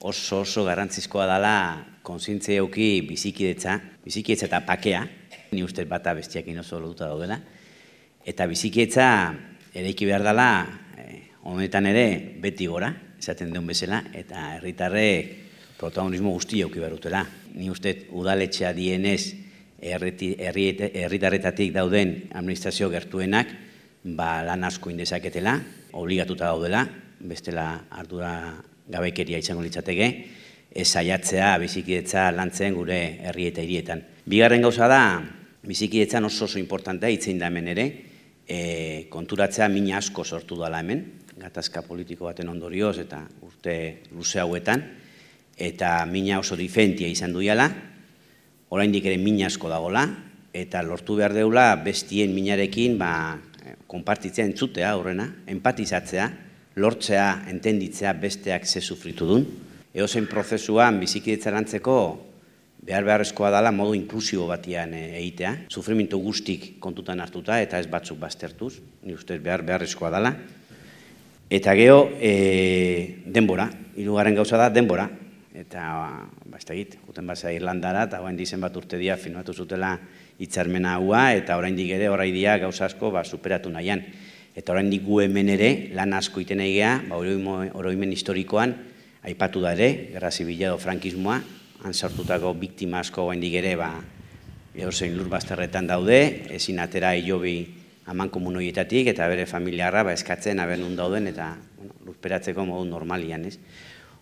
oso oso garrantzizkoa dela konsientzia euki bizikidetza, bizikidetza eta pakea, ni uste bata bestiakin oso lotuta daudela, eta bizikidetza eraiki behar dela eh, honetan ere beti gora, esaten duen bezala, eta herritarrek protagonismo guzti euki behar dutela. Ni uste udaletxea dienez herritarretatik dauden administrazio gertuenak ba, lan asko indezaketela, obligatuta daudela, bestela ardura gabekeria izango litzateke, ez saiatzea bizikidetza lantzen gure herri eta hirietan. Bigarren gauza da, bizikidetzan oso oso importantea itzein da hemen ere, e, konturatzea mina asko sortu dela hemen, gatazka politiko baten ondorioz eta urte luze hauetan, eta mina oso difentia izan duiala, oraindik ere mina asko dagola, eta lortu behar deula bestien minarekin ba, konpartitzea entzutea horrena, empatizatzea, lortzea, entenditzea besteak ze sufritu duen. Eozen prozesuan bizikidetza lantzeko behar beharrezkoa dela modu inklusibo batian eh, egitea. Sufrimintu guztik kontutan hartuta eta ez batzuk baztertuz, ni ustez behar beharrezkoa dela. Eta geho, e, denbora, hirugarren gauza da denbora. Eta, ba, ez da git, guten basa Irlandara, eta hain dizen bat urte dia filmatu zutela hitzarmena haua, eta oraindik ere horraidia gauza asko ba, superatu nahian. Eta orain gu hemen ere, lan asko iten egea, ba, oroimen historikoan, aipatu da ere, gerra zibila frankismoa, han sartutako biktima asko orain ere, ba, edo zein lur bazterretan daude, ezin atera hilobi haman komunoietatik, eta bere familiarra ba, eskatzen, haber nun dauden, eta bueno, lurperatzeko modu normalian, ez?